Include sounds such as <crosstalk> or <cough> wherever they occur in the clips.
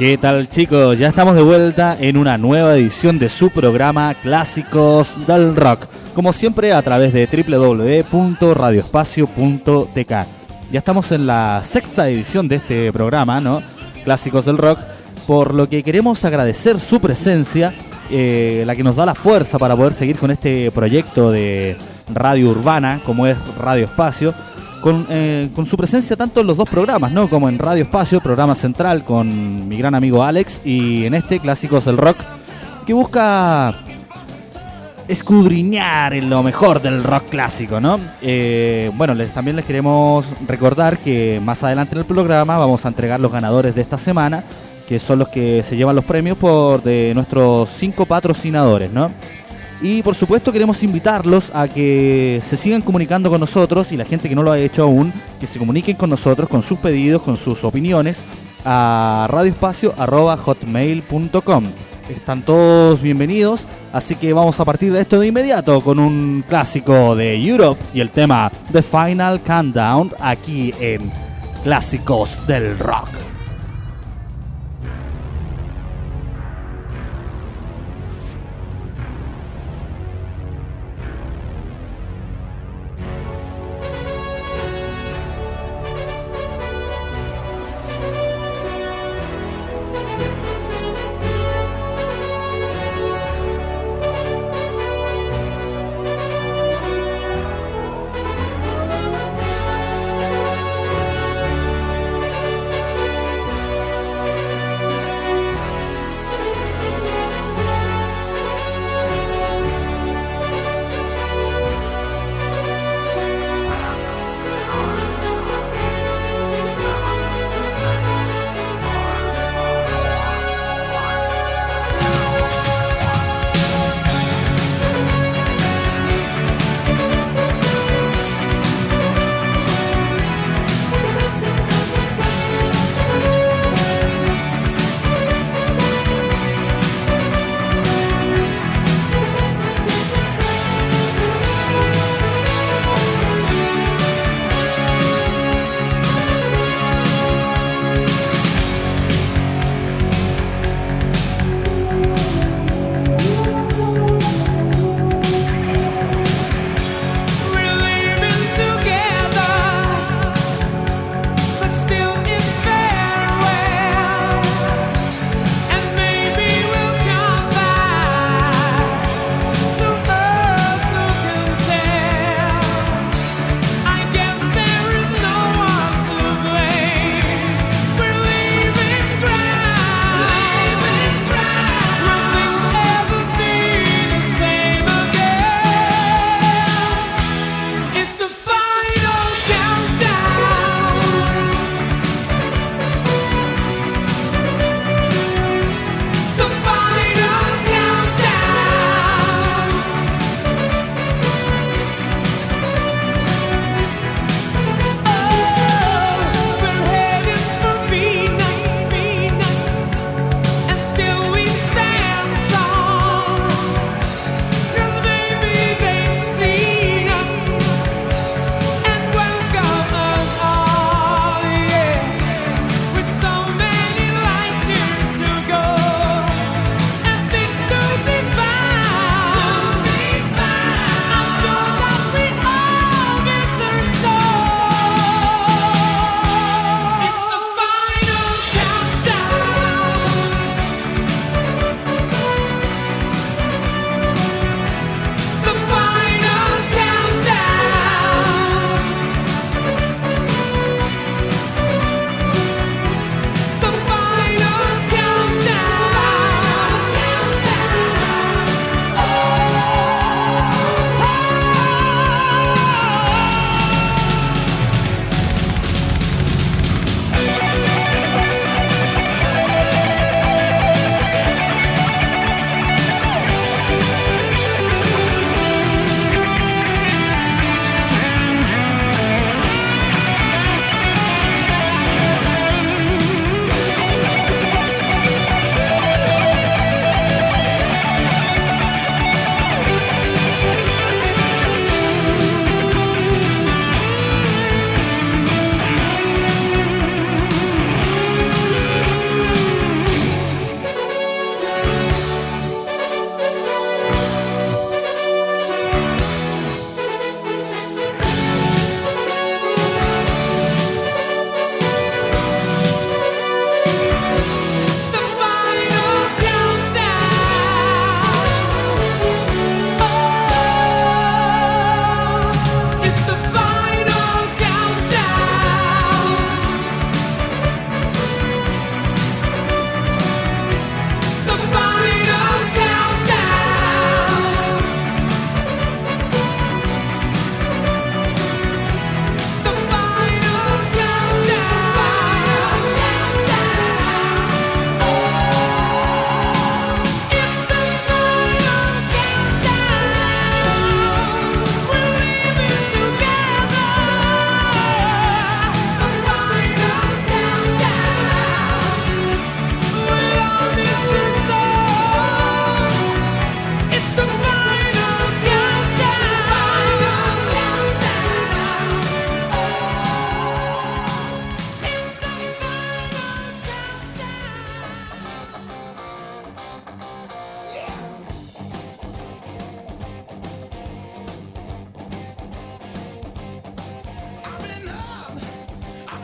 ¿Qué tal chicos? Ya estamos de vuelta en una nueva edición de su programa Clásicos del Rock. Como siempre a través de www.radioespacio.tk. Ya estamos en la sexta edición de este programa, ¿no? Clásicos del Rock. Por lo que queremos agradecer su presencia, eh, la que nos da la fuerza para poder seguir con este proyecto de radio urbana como es Radio Espacio eh, con, su presencia tanto en los dos programas, ¿no? Como en Radio Espacio, programa central con mi gran amigo Alex, y en este Clásicos del Rock, que busca escudriñar en lo mejor del rock clásico, ¿no? Eh, bueno, les, también les queremos recordar que más adelante en el programa vamos a entregar los ganadores de esta semana, que son los que se llevan los premios por de nuestros cinco patrocinadores, ¿no? Y por supuesto queremos invitarlos a que se sigan comunicando con nosotros y la gente que no lo ha hecho aún, que se comuniquen con nosotros con sus pedidos, con sus opiniones a radioespacio.hotmail.com. Están todos bienvenidos, así que vamos a partir de esto de inmediato con un clásico de Europe y el tema The Final Countdown aquí en Clásicos del Rock.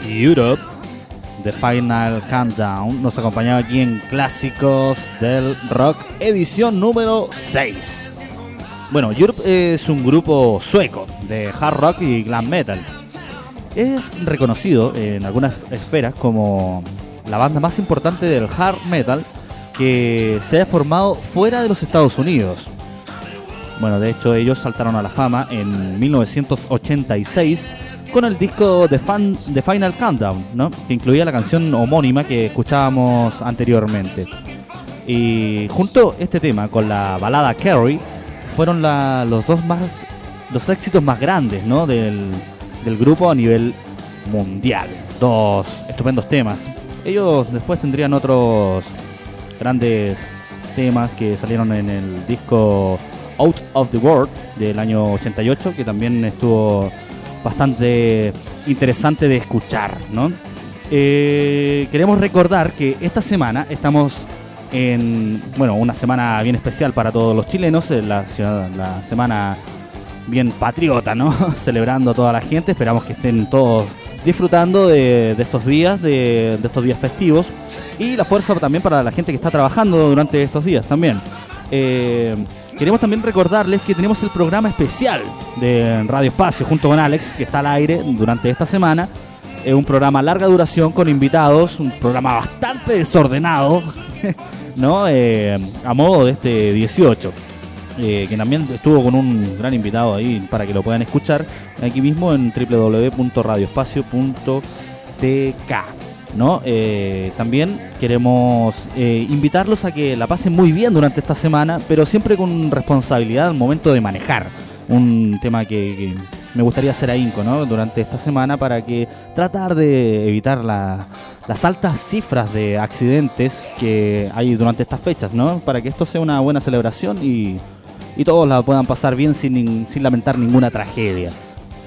Europe, The Final Countdown, nos acompañaba aquí en Clásicos del Rock, edición número 6. Bueno, Europe es un grupo sueco de hard rock y glam metal. Es reconocido en algunas esferas como la banda más importante del hard metal que se ha formado fuera de los Estados Unidos. Bueno, de hecho ellos saltaron a la fama en 1986 con el disco The, Fan, The Final Countdown, ¿no? que incluía la canción homónima que escuchábamos anteriormente. Y junto este tema con la balada Carrie fueron los dos más los éxitos más grandes ¿no? del grupo a nivel mundial. Dos estupendos temas. Ellos después tendrían otros grandes temas que salieron en el disco Out of the World del año 88, que también estuvo bastante interesante de escuchar, ¿no? Eh, queremos recordar que esta semana estamos en, bueno, una semana bien especial para todos los chilenos, eh, la, semana bien patriota, ¿no? <laughs> Celebrando a toda la gente, esperamos que estén todos disfrutando de, estos días, de, de, estos días festivos y la fuerza también para la gente que está trabajando durante estos días también. Eh, Queremos también recordarles que tenemos el programa especial de Radio Espacio junto con Alex, que está al aire durante esta semana. Es un programa a larga duración con invitados, un programa bastante desordenado, <laughs> ¿no? Eh, a modo de este 18. Eh, que también estuvo con un gran invitado ahí para que lo puedan escuchar aquí mismo en www.radioespacio.tk. ¿no? Eh, también queremos eh, invitarlos a que la pasen muy bien durante esta semana, pero siempre con responsabilidad al momento de manejar. Un tema que, me gustaría hacer ahínco, ¿no? Durante esta semana para que tratar de evitar las altas cifras de accidentes que hay durante estas fechas, ¿no? Para que esto sea una buena celebración y, y todos la puedan pasar bien sin, sin lamentar ninguna tragedia.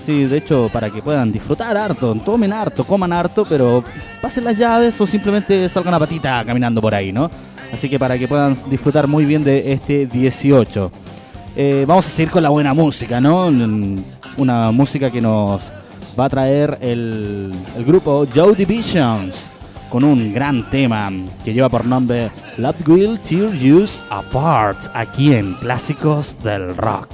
De hecho, para que puedan disfrutar harto, tomen harto, coman harto, pero pasen las llaves o simplemente salgan a patita caminando por ahí, ¿no? Así que para que puedan disfrutar muy bien de este 18. Eh, vamos a seguir con la buena música, ¿no? Una música que nos va a traer el, el grupo Joe Divisions con un gran tema que lleva por nombre Love Will Tear You Apart aquí en Clásicos del Rock.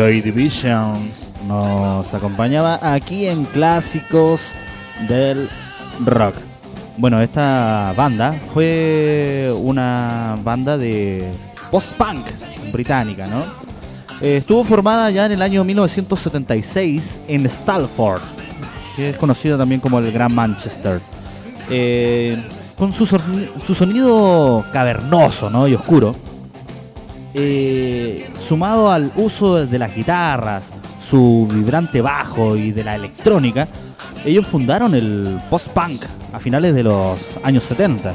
Joy Divisions nos acompañaba aquí en Clásicos del Rock. Bueno, esta banda fue una banda de post-punk británica, ¿no? Estuvo formada ya en el año 1976 en Stalford, que es conocido también como el Gran Manchester. Eh, con su, su, sonido cavernoso ¿no? y oscuro, eh, sumado al uso de las guitarras, su vibrante bajo y de la electrónica, ellos fundaron el post-punk a finales de los años 70.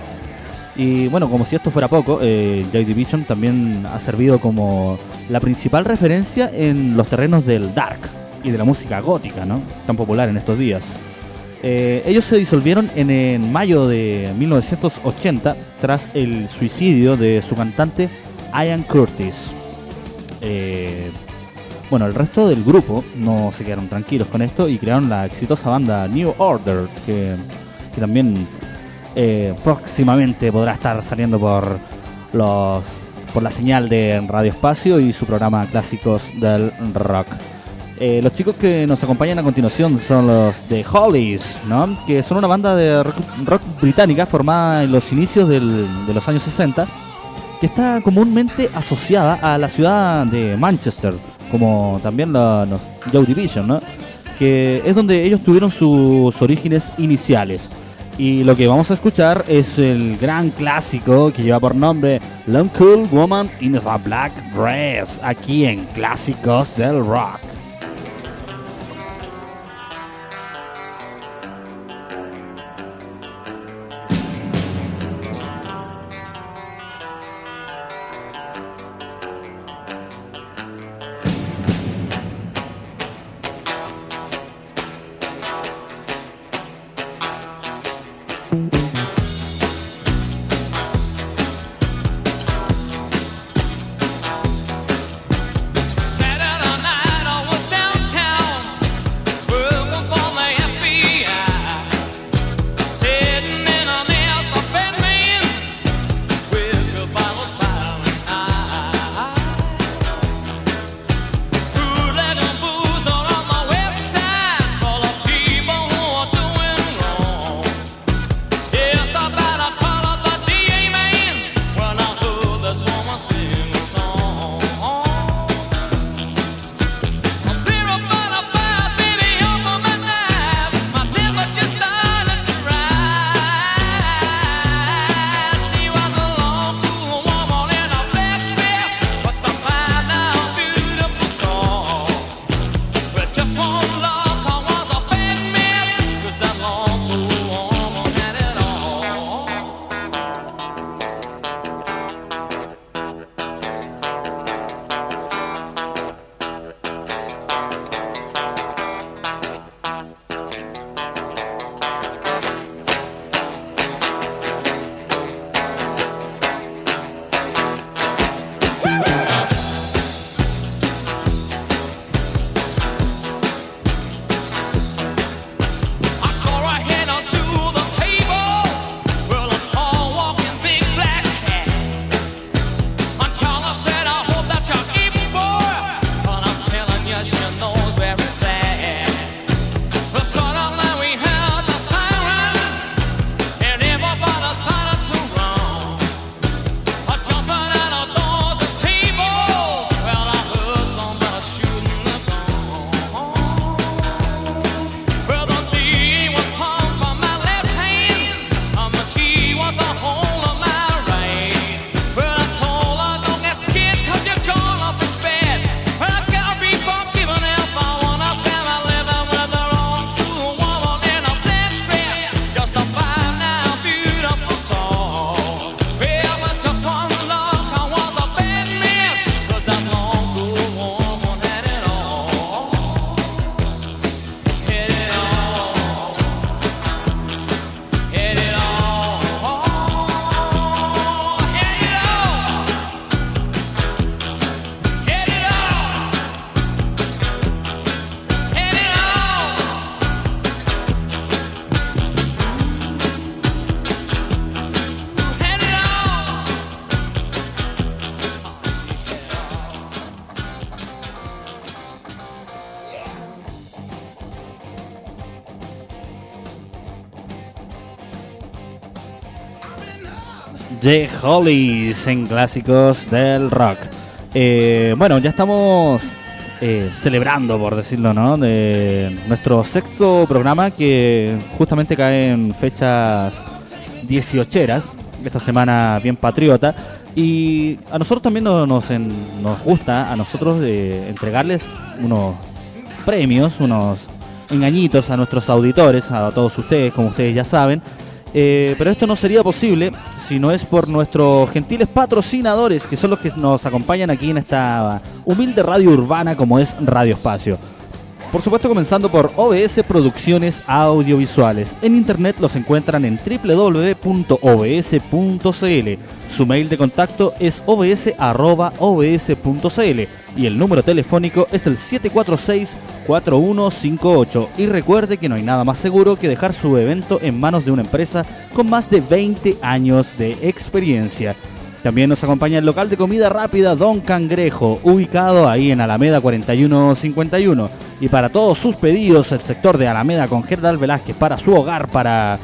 Y bueno, como si esto fuera poco, eh, Joy Division también ha servido como la principal referencia en los terrenos del dark y de la música gótica, ¿no? Tan popular en estos días. Eh, ellos se disolvieron en, mayo de 1980 tras el suicidio de su cantante Ian Curtis. Eh, bueno, el resto del grupo no se quedaron tranquilos con esto y crearon la exitosa banda New Order, que, también eh, próximamente podrá estar saliendo por los por la señal de Radio Espacio y su programa Clásicos del Rock. Eh, los chicos que nos acompañan a continuación son los de Hollies, ¿no? que son una banda de rock, británica formada en los inicios de los años 60, está comúnmente asociada a la ciudad de Manchester, como también los Joe Division, ¿no? que es donde ellos tuvieron sus orígenes iniciales. Y lo que vamos a escuchar es el gran clásico que lleva por nombre Long Cool Woman in a Black Dress, aquí en Clásicos del Rock. The Hollies en clásicos del rock. Eh, bueno, ya estamos eh, celebrando, por decirlo, ¿no? De nuestro sexto programa que justamente cae en fechas 18 esta semana bien patriota. Y a nosotros también nos, nos, nos gusta, a nosotros, de entregarles unos premios, unos engañitos a nuestros auditores, a todos ustedes, como ustedes ya saben. Eh, pero esto no sería posible si no es por nuestros gentiles patrocinadores, que son los que nos acompañan aquí en esta humilde radio urbana como es Radio Espacio. Por supuesto, comenzando por OBS Producciones Audiovisuales. En internet los encuentran en www.obs.cl. Su mail de contacto es obs.obs.cl y el número telefónico es el 746-4158. Y recuerde que no hay nada más seguro que dejar su evento en manos de una empresa con más de 20 años de experiencia. También nos acompaña el local de comida rápida Don Cangrejo, ubicado ahí en Alameda 4151. Y para todos sus pedidos, el sector de Alameda con General Velázquez para su hogar, para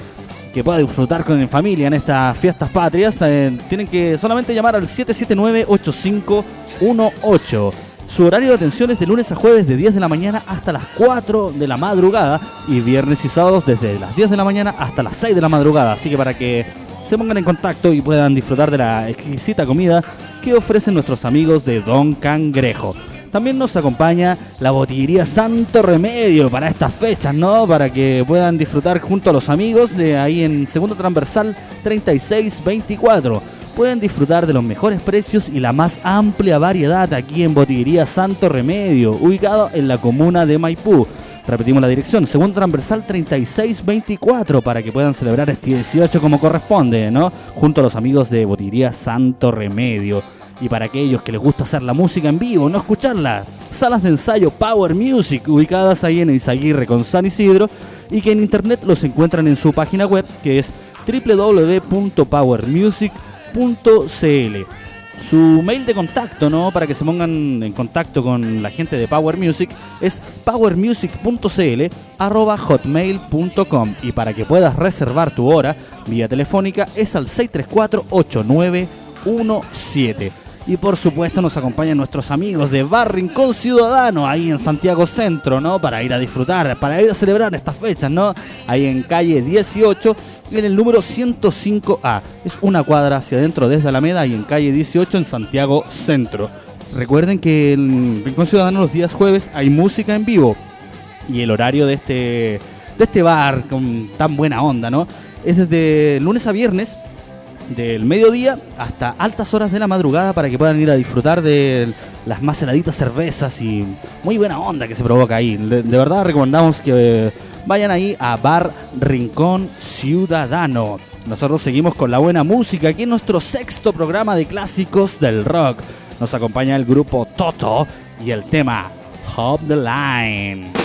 que pueda disfrutar con familia en estas fiestas patrias, eh, tienen que solamente llamar al 779-8518. Su horario de atención es de lunes a jueves de 10 de la mañana hasta las 4 de la madrugada y viernes y sábados desde las 10 de la mañana hasta las 6 de la madrugada. Así que para que se pongan en contacto y puedan disfrutar de la exquisita comida que ofrecen nuestros amigos de Don Cangrejo. También nos acompaña la botillería Santo Remedio para estas fechas, ¿no? Para que puedan disfrutar junto a los amigos de ahí en Segundo Transversal 3624. Pueden disfrutar de los mejores precios y la más amplia variedad aquí en Botillería Santo Remedio, ubicado en la comuna de Maipú. Repetimos la dirección, segundo transversal 3624 para que puedan celebrar este 18 como corresponde, ¿no? Junto a los amigos de Botillería Santo Remedio. Y para aquellos que les gusta hacer la música en vivo, no escucharla, salas de ensayo Power Music ubicadas ahí en Izaguirre con San Isidro y que en internet los encuentran en su página web que es www.powermusic.cl. Su mail de contacto, ¿no? Para que se pongan en contacto con la gente de Power Music es powermusic.cl arroba hotmail.com y para que puedas reservar tu hora vía telefónica es al 634-8917. Y por supuesto nos acompañan nuestros amigos de Bar Rincón Ciudadano, ahí en Santiago Centro, ¿no? Para ir a disfrutar, para ir a celebrar estas fechas, ¿no? Ahí en calle 18 en el número 105A. Es una cuadra hacia adentro desde Alameda y en calle 18 en Santiago Centro. Recuerden que en Rincón Ciudadano los días jueves hay música en vivo y el horario de este, de este bar con tan buena onda, ¿no? Es desde lunes a viernes del mediodía hasta altas horas de la madrugada para que puedan ir a disfrutar de las más heladitas cervezas y muy buena onda que se provoca ahí. De, verdad recomendamos que vayan ahí a Bar Rincón Ciudadano. Nosotros seguimos con la buena música aquí en nuestro sexto programa de clásicos del rock. Nos acompaña el grupo Toto y el tema Hop the Line.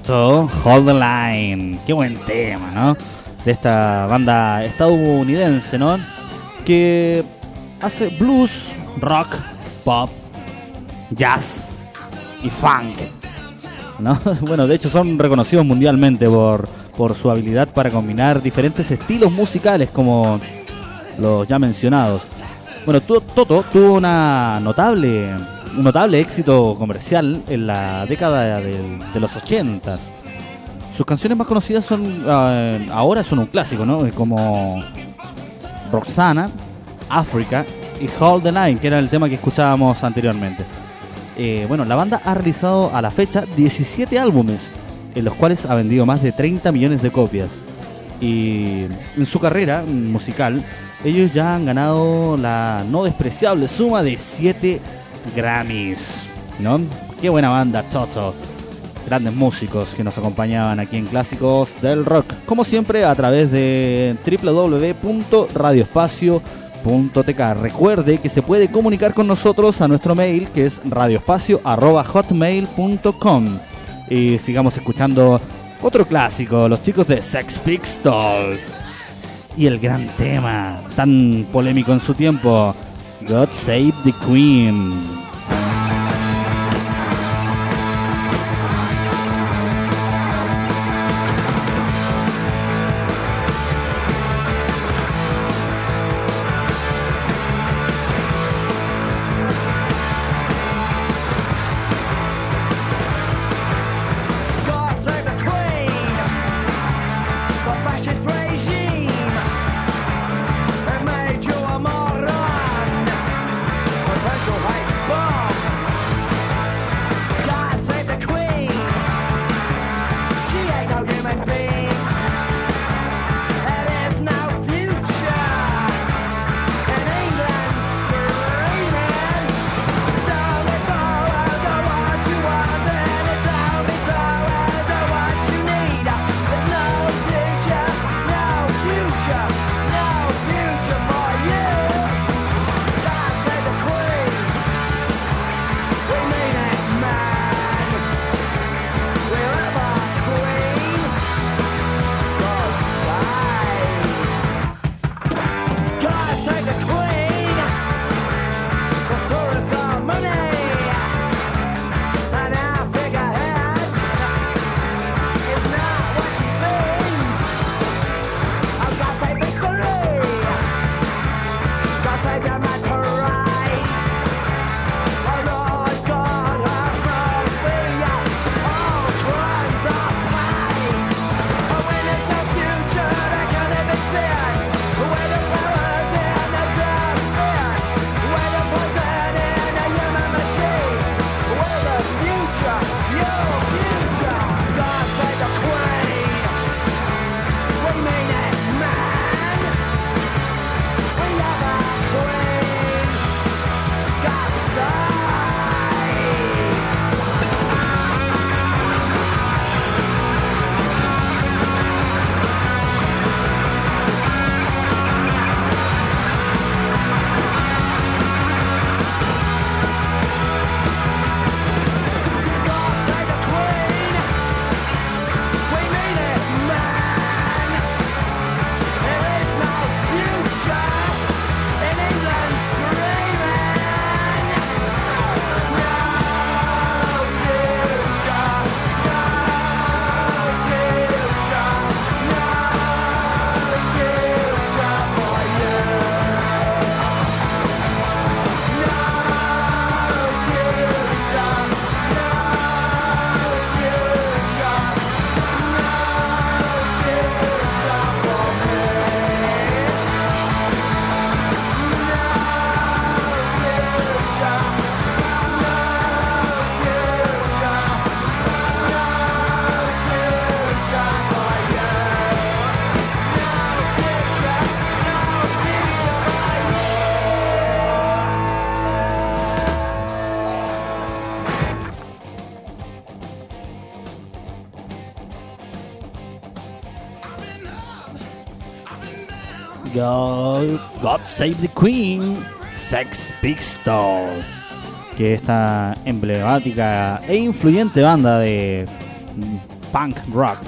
Toto, Hold the Line. Qué buen tema, ¿no? De esta banda estadounidense, ¿no? Que hace blues, rock, pop, jazz y funk. ¿no? <laughs> Bueno, de hecho son reconocidos mundialmente por, por su habilidad para combinar diferentes estilos musicales como los ya mencionados. Bueno, Toto tuvo una notable, notable éxito comercial en la década de, los 80 Sus canciones más conocidas son ah, ahora son un clásico, ¿no? Como Roxana, Africa y Hold the Line, que era el tema que escuchábamos anteriormente. Eh, bueno, la banda ha realizado a la fecha 17 álbumes, en los cuales ha vendido más de 30 millones de copias. Y en su carrera musical, ellos ya han ganado la no despreciable suma de 7 Grammys. ¿No? Qué buena banda, Toto. Grandes músicos que nos acompañaban aquí en Clásicos del Rock. Como siempre, a través de www.radioespacio.tk. Recuerde que se puede comunicar con nosotros a nuestro mail que es radioespacio.hotmail.com. Y sigamos escuchando otro clásico, los chicos de Sex Pistols y el gran tema, tan polémico en su tiempo, God Save the Queen. Save the Queen, Sex Pistol, que esta emblemática e influyente banda de punk rock.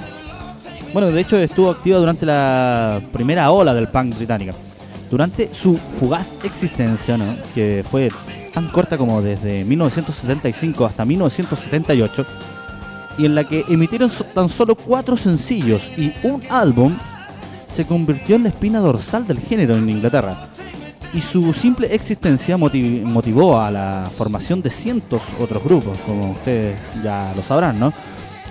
Bueno, de hecho estuvo activa durante la primera ola del punk británica. Durante su fugaz existencia, ¿no? que fue tan corta como desde 1975 hasta 1978, y en la que emitieron tan solo cuatro sencillos y un álbum, se convirtió en la espina dorsal del género en Inglaterra. Y su simple existencia motivó a la formación de cientos otros grupos, como ustedes ya lo sabrán, ¿no?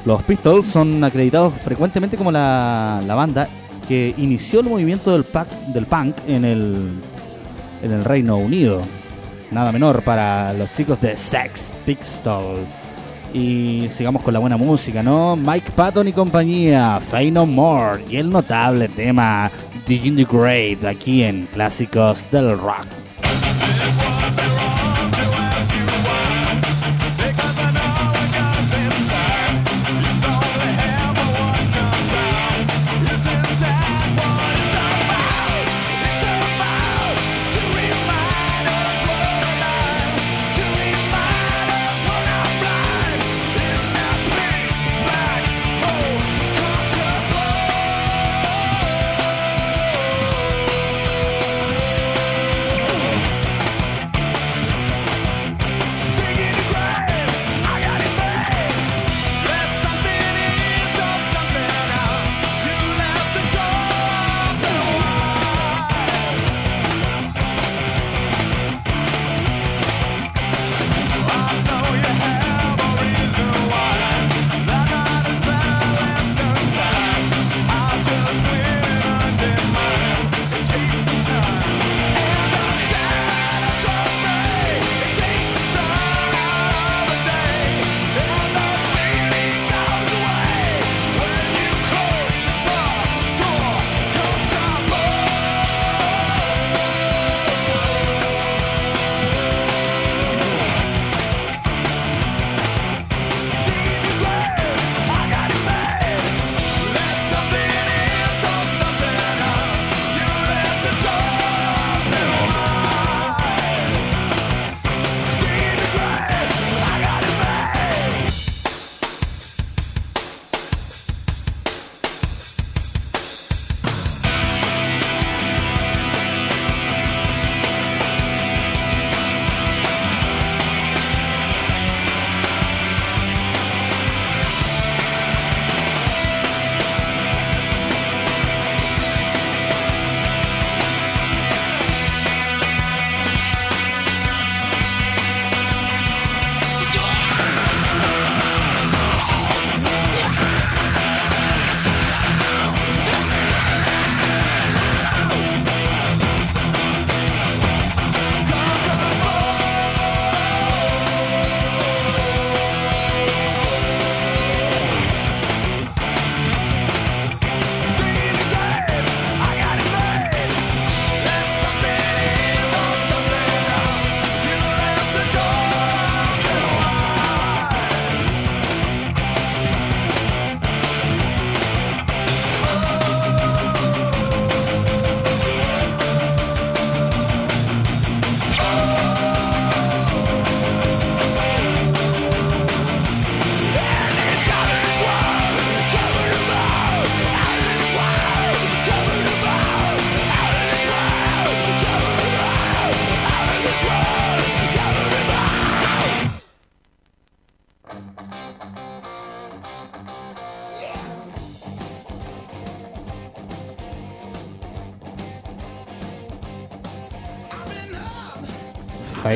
Los Pistols son acreditados frecuentemente como la, banda que inició el movimiento del, del punk en el, en el Reino Unido. Nada menor para los chicos de Sex Pistols. Y sigamos con la buena música, ¿no? Mike Patton y compañía, Fey No More y el notable tema Digging the Grave aquí en Clásicos del Rock.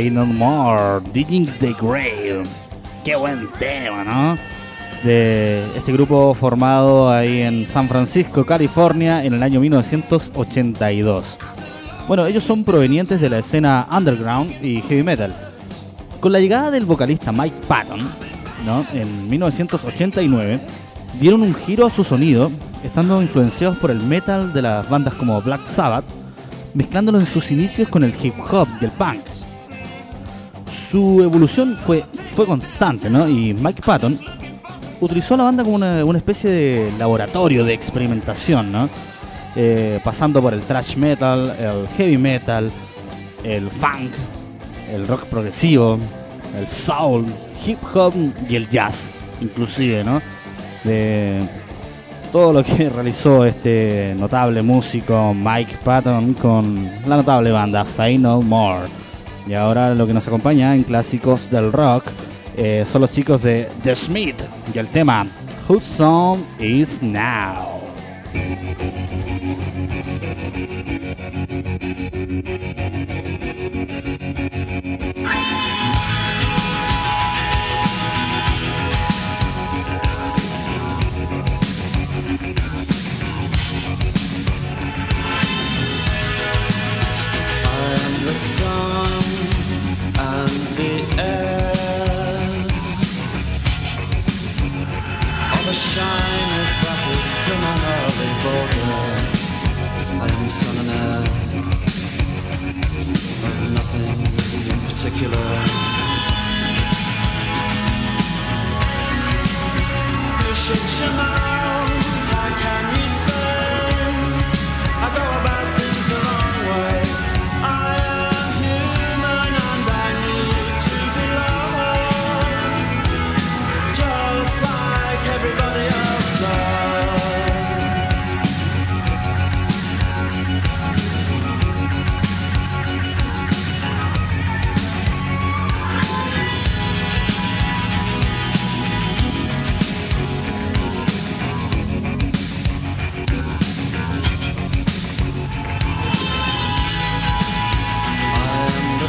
No More, Digging the Grave. Qué buen tema, ¿no? De este grupo formado ahí en San Francisco, California, en el año 1982. Bueno, ellos son provenientes de la escena underground y heavy metal. Con la llegada del vocalista Mike Patton, ¿no? en 1989, dieron un giro a su sonido, estando influenciados por el metal de las bandas como Black Sabbath, mezclándolo en sus inicios con el hip hop y el punk su evolución fue, fue constante, ¿no? Y Mike Patton utilizó la banda como una, especie de laboratorio de experimentación, ¿no? Eh, pasando por el thrash metal, el heavy metal, el funk, el rock progresivo, el soul, hip hop y el jazz, inclusive, ¿no? de todo lo que <laughs> realizó este notable músico Mike Patton con la notable banda No More. Y ahora lo que nos acompaña en clásicos del rock eh, son los chicos de The Smith y el tema Whose Song Is Now.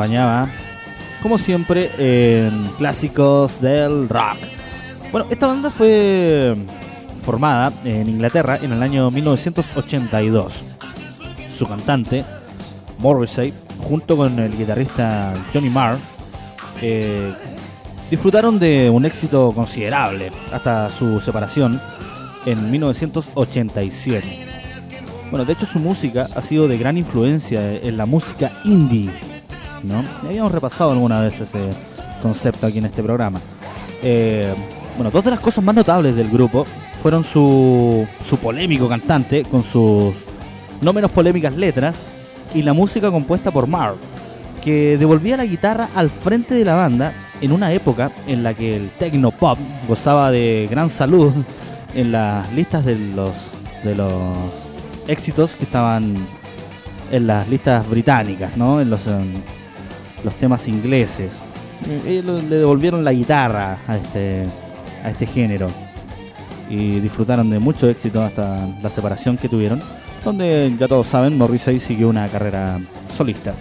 acompañaba, como siempre, en clásicos del rock. Bueno, esta banda fue formada en Inglaterra en el año 1982. Su cantante, Morrissey, junto con el guitarrista Johnny Marr, eh, disfrutaron de un éxito considerable hasta su separación en 1987. Bueno, de hecho su música ha sido de gran influencia en la música indie, ¿no? habíamos repasado alguna vez ese concepto aquí en este programa. Eh, bueno, dos de las cosas más notables del grupo fueron su, su polémico cantante con sus no menos polémicas letras y la música compuesta por Marv, que devolvía la guitarra al frente de la banda en una época en la que el techno pop gozaba de gran salud en las listas de los de los éxitos que estaban en las listas británicas, ¿no? En los, los temas ingleses. Ellos le devolvieron la guitarra a este a este género y disfrutaron de mucho éxito hasta la separación que tuvieron, donde ya todos saben, Morrissey siguió una carrera solista.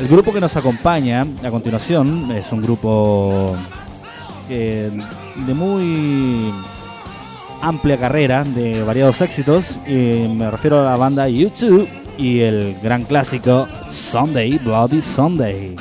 El grupo que nos acompaña a continuación es un grupo de muy amplia carrera, de variados éxitos, y me refiero a la banda YouTube y el gran clásico Sunday Bloody Sunday.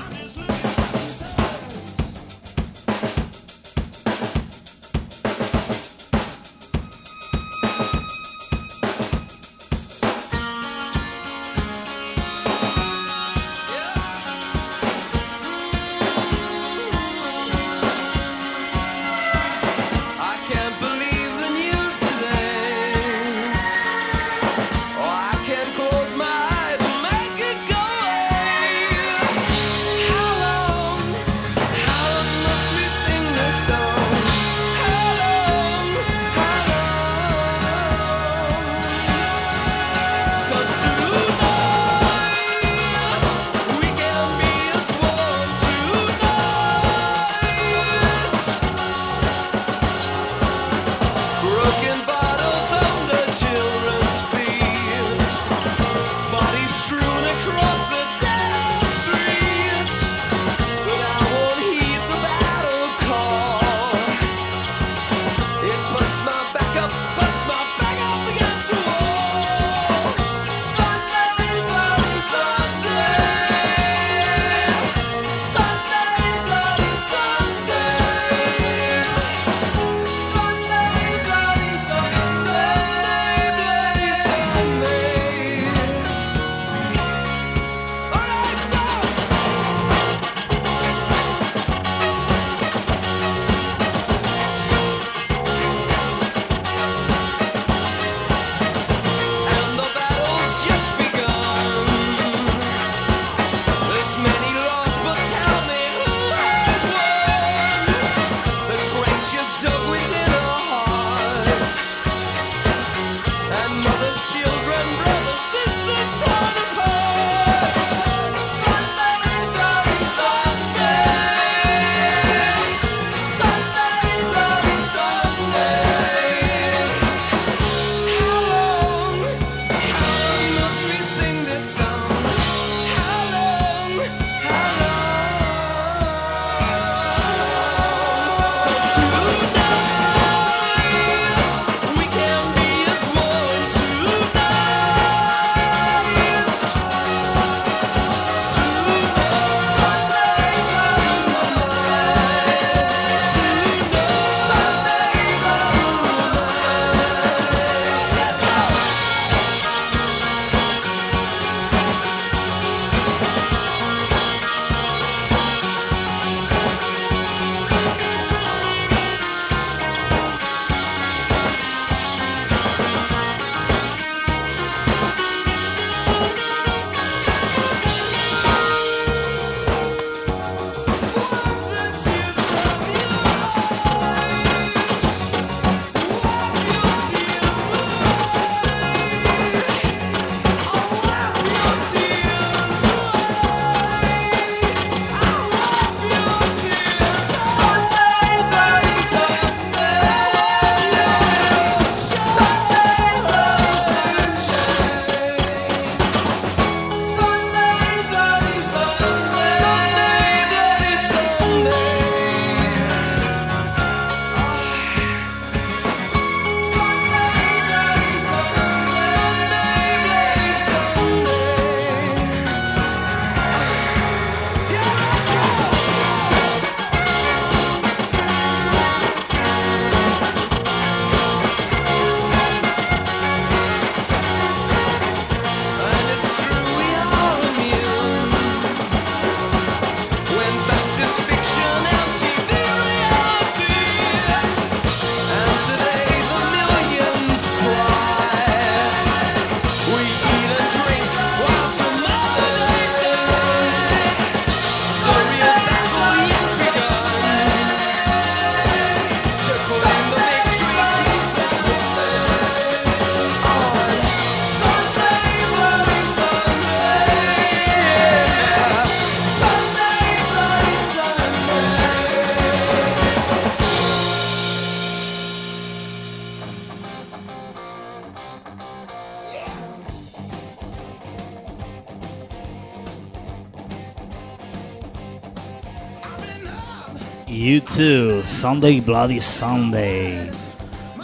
Sunday Bloody Sunday.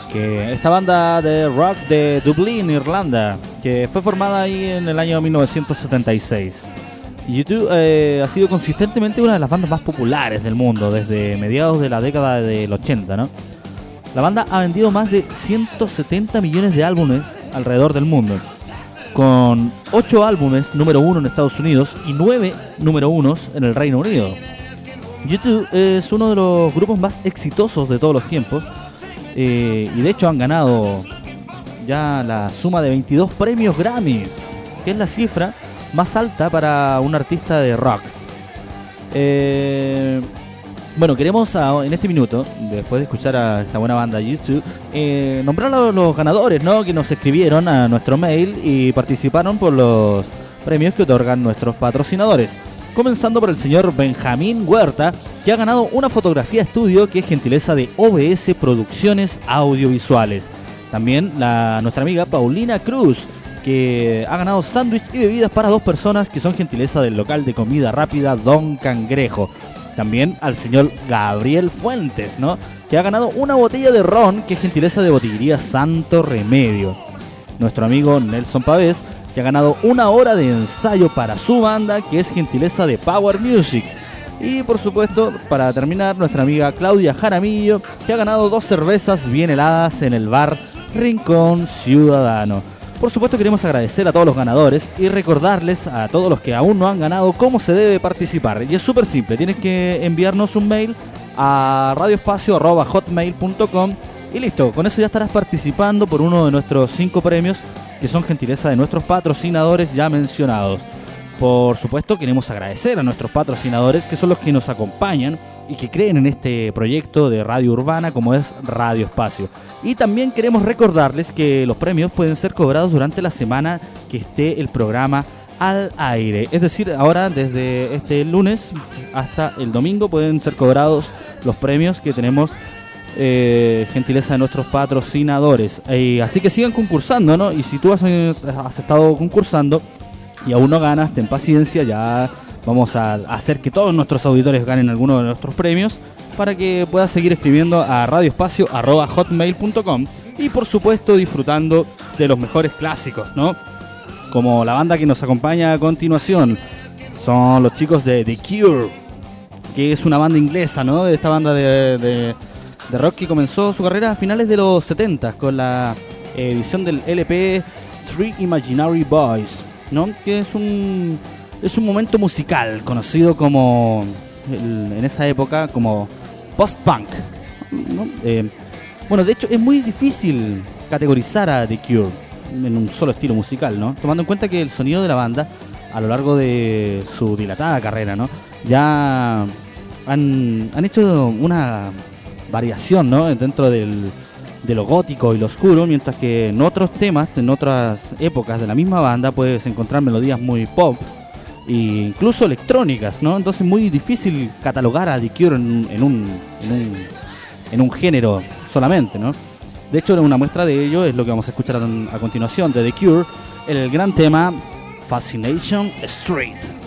Que esta banda de rock de Dublín, Irlanda, que fue formada ahí en el año 1976. U2 eh, ha sido consistentemente una de las bandas más populares del mundo desde mediados de la década del 80, ¿no? La banda ha vendido más de 170 millones de álbumes alrededor del mundo, con 8 álbumes número 1 en Estados Unidos y 9 número 1 en el Reino Unido. YouTube es uno de los grupos más exitosos de todos los tiempos eh, y de hecho han ganado ya la suma de 22 premios Grammy, que es la cifra más alta para un artista de rock. Eh, bueno, queremos en este minuto, después de escuchar a esta buena banda YouTube, eh, nombrar a los ganadores ¿no? que nos escribieron a nuestro mail y participaron por los premios que otorgan nuestros patrocinadores. Comenzando por el señor Benjamín Huerta, que ha ganado una fotografía estudio que es gentileza de OBS Producciones Audiovisuales. También la, nuestra amiga Paulina Cruz, que ha ganado sándwich y bebidas para dos personas que son gentileza del local de comida rápida Don Cangrejo. También al señor Gabriel Fuentes, ¿no? Que ha ganado una botella de ron que es gentileza de botillería Santo Remedio. Nuestro amigo Nelson Pavés, que ha ganado una hora de ensayo para su banda, que es gentileza de Power Music. Y por supuesto, para terminar, nuestra amiga Claudia Jaramillo, que ha ganado dos cervezas bien heladas en el bar Rincón Ciudadano. Por supuesto queremos agradecer a todos los ganadores y recordarles a todos los que aún no han ganado cómo se debe participar. Y es súper simple, tienes que enviarnos un mail a radioespacio.hotmail.com y listo, con eso ya estarás participando por uno de nuestros cinco premios que son gentileza de nuestros patrocinadores ya mencionados. Por supuesto, queremos agradecer a nuestros patrocinadores, que son los que nos acompañan y que creen en este proyecto de radio urbana como es Radio Espacio. Y también queremos recordarles que los premios pueden ser cobrados durante la semana que esté el programa al aire. Es decir, ahora desde este lunes hasta el domingo pueden ser cobrados los premios que tenemos eh, gentileza de nuestros patrocinadores. así que sigan concursando, ¿no? Y si tú has, has estado concursando, y aún no ganas, ten paciencia, ya vamos a hacer que todos nuestros auditores ganen alguno de nuestros premios para que puedas seguir escribiendo a radioespacio.hotmail.com y por supuesto disfrutando de los mejores clásicos, ¿no? Como la banda que nos acompaña a continuación son los chicos de The Cure, que es una banda inglesa, ¿no? Esta banda de, de rock comenzó su carrera a finales de los 70 con la edición del LP Three Imaginary Boys que es un, es un momento musical conocido como, en esa época, como post-punk. Eh, bueno, de hecho es muy difícil categorizar a The Cure en un solo estilo musical, ¿no? Tomando en cuenta que el sonido de la banda a lo largo de su dilatada carrera, ¿no? Ya han, han hecho una variación, ¿no? Dentro del, de lo gótico y lo oscuro, mientras que en otros temas, en otras épocas de la misma banda, puedes encontrar melodías muy pop e incluso electrónicas, ¿no? Entonces muy difícil catalogar a The Cure en, en, un, en, un, género solamente, ¿no? De hecho, una muestra de ello es lo que vamos a escuchar a, a continuación de The Cure, el gran tema Fascination Street.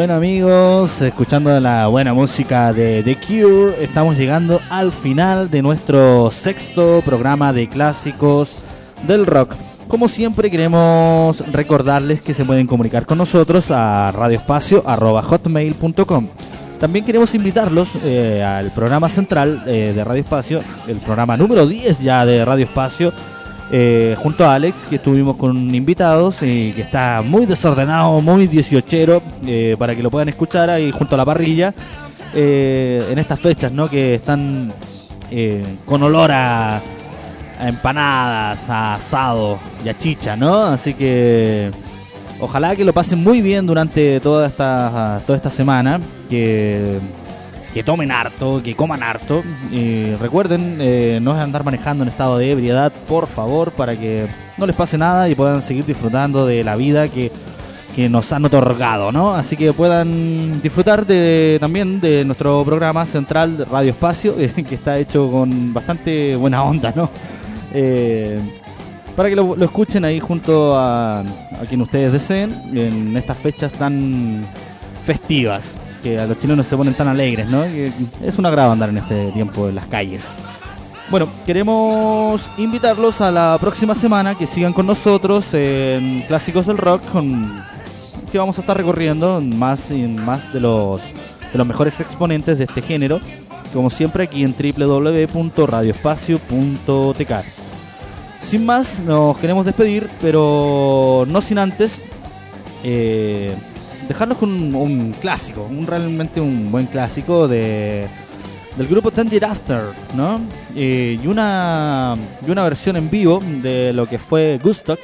Bueno amigos, escuchando la buena música de The Cure, estamos llegando al final de nuestro sexto programa de clásicos del rock. Como siempre queremos recordarles que se pueden comunicar con nosotros a radioespacio.hotmail.com También queremos invitarlos eh, al programa central eh, de Radio Espacio, el programa número 10 ya de Radio Espacio, eh, junto a Alex, que estuvimos con invitados y que está muy desordenado, muy dieciochero, eh, para que lo puedan escuchar ahí junto a la parrilla eh, en estas fechas, ¿no? Que están con olor a, a, empanadas, a asado y a chicha, ¿no? Así que ojalá que lo pasen muy bien durante toda esta, toda esta semana, que que tomen harto, que coman harto. Y recuerden, eh, no andar manejando en estado de ebriedad, por favor, para que no les pase nada y puedan seguir disfrutando de la vida que, que nos han otorgado, ¿no? Así que puedan disfrutar de, también de nuestro programa central Radio Espacio, <laughs> que está hecho con bastante buena onda, ¿no? Eh, para que lo, escuchen ahí junto a quien ustedes deseen en estas fechas tan festivas que a los chilenos se ponen tan alegres, ¿no? es un agrado andar en este tiempo en las calles. Bueno, queremos invitarlos a la próxima semana que sigan con nosotros en Clásicos del Rock, que vamos a estar recorriendo más y más de los de los mejores exponentes de este género, como siempre aquí en www.radioespacio.tk. Sin más, nos queremos despedir, pero no sin antes eh, dejarnos con un, clásico, un realmente un buen clásico de del grupo Ten After, ¿no? y, una, y una versión en vivo de lo que fue Gustock,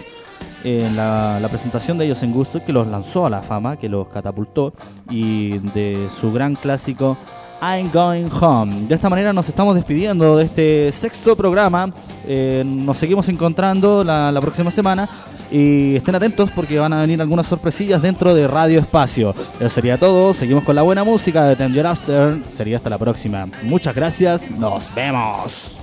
en la, presentación de ellos en Gustock, que los lanzó a la fama, que los catapultó, y de su gran clásico I'm Going Home. De esta manera nos estamos despidiendo de este sexto programa. Eh, nos seguimos encontrando la próxima semana. Y estén atentos porque van a venir algunas sorpresillas dentro de Radio Espacio. Eso sería todo. Seguimos con la buena música de Tender After. Sería hasta la próxima. Muchas gracias. Nos vemos.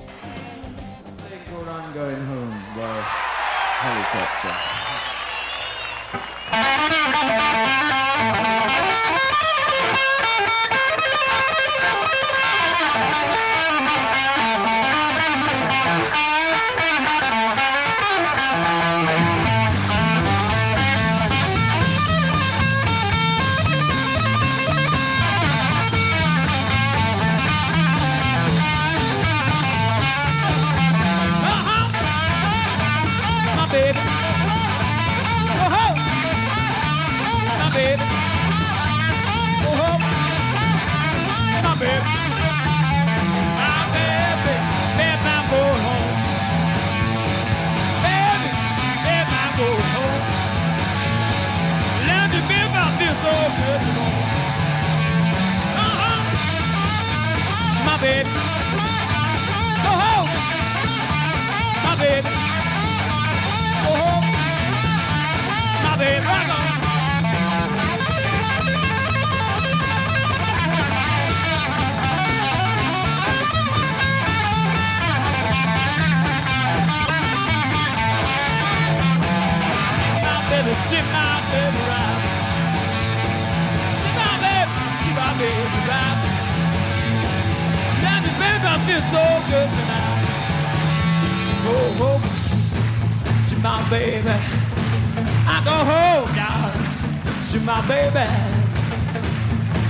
My baby.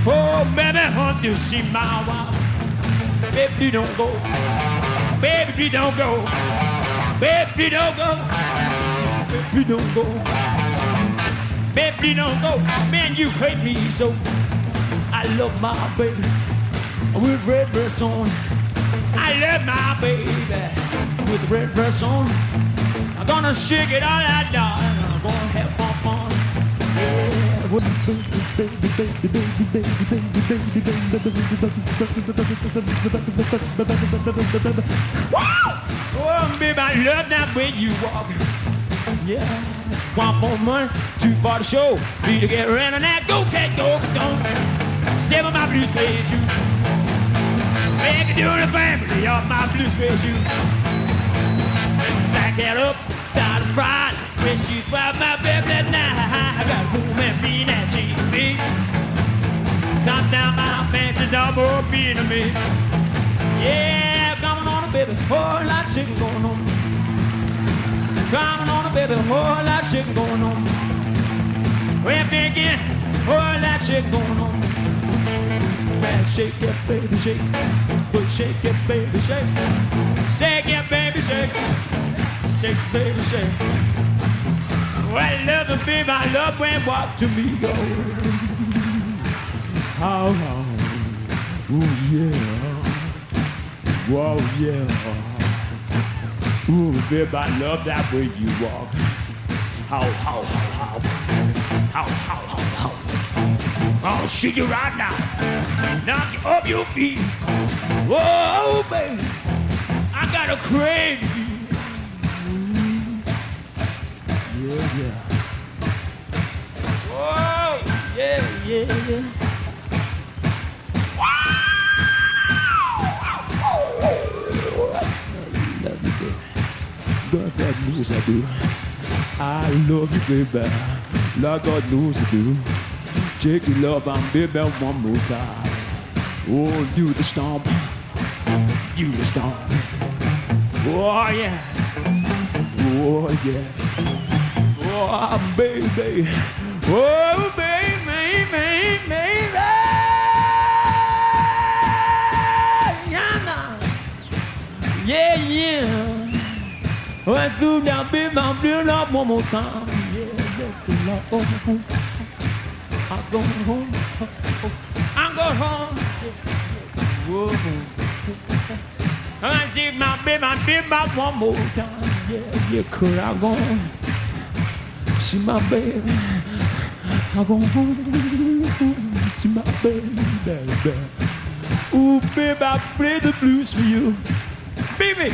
Oh, baby, hunt you, she my wife. Baby, don't go. Baby, don't go. Baby, don't go. Baby, don't go. Baby, don't go. Man, you hate me so. I love my baby with red dress on. I love my baby with red dress on. I'm gonna stick it all out now That you. Yeah. One for money, two for the show. Be to get around and that go, cat, go, don't. Step on my please, you. Make it do the family of my blue suede shoe. Back it up, down the front. When she find my left at night. I got a woman being as she be. Top down my fancy dog, more being me. Yeah, coming on, baby, whole lot of shit going on. Coming on, baby, whole lot of shit going on. We're making whole lot of shit going on. Man, shake it, baby, shake. But shake it, baby, shake. Shake it, baby, shake. Shake, baby, shake. Well, love and baby, I love when walk to me, go. How, how, ooh, yeah. Whoa, yeah. Ooh, baby, I love that way you walk. How, how, how, how. How, how, how, how. Oh, I'll shoot you right now. Knock you off your feet. Oh, Whoa, baby. I got a crazy. Baby. God, knows I do. I love you, baby. Lord God knows I do. Take your love and baby one more time. Oh, do the stomp. Do the stomp. Oh, yeah. Oh, yeah. Oh, baby. Oh, baby. Yeah, yeah. Went through that baby, I'm doing up one more time. Yeah, let's go now. Oh, oh, oh. I'm going home. I'm going home. Whoa. I did my baby, I did my one more time. Yeah, yeah, could I go see my baby? I go home, see my baby, baby. Ooh, baby, I play the blues for you. Baby.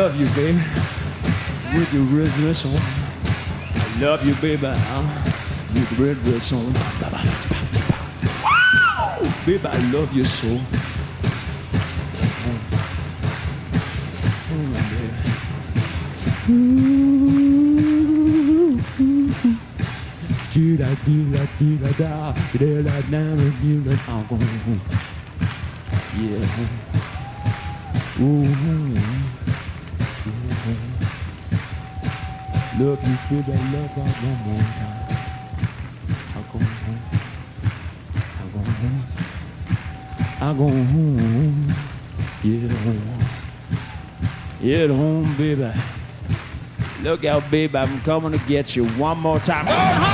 Love you, baby. With your red dress on. I love you, baby. uh, With the red dress on. Wow! Baby, I love you so. Oh, baby. Love you, feel that love out one more time. I'm going home. I'm going home. I'm going home. Yeah, home. Yeah, home, baby. Look out, baby. I'm coming to get you one more time.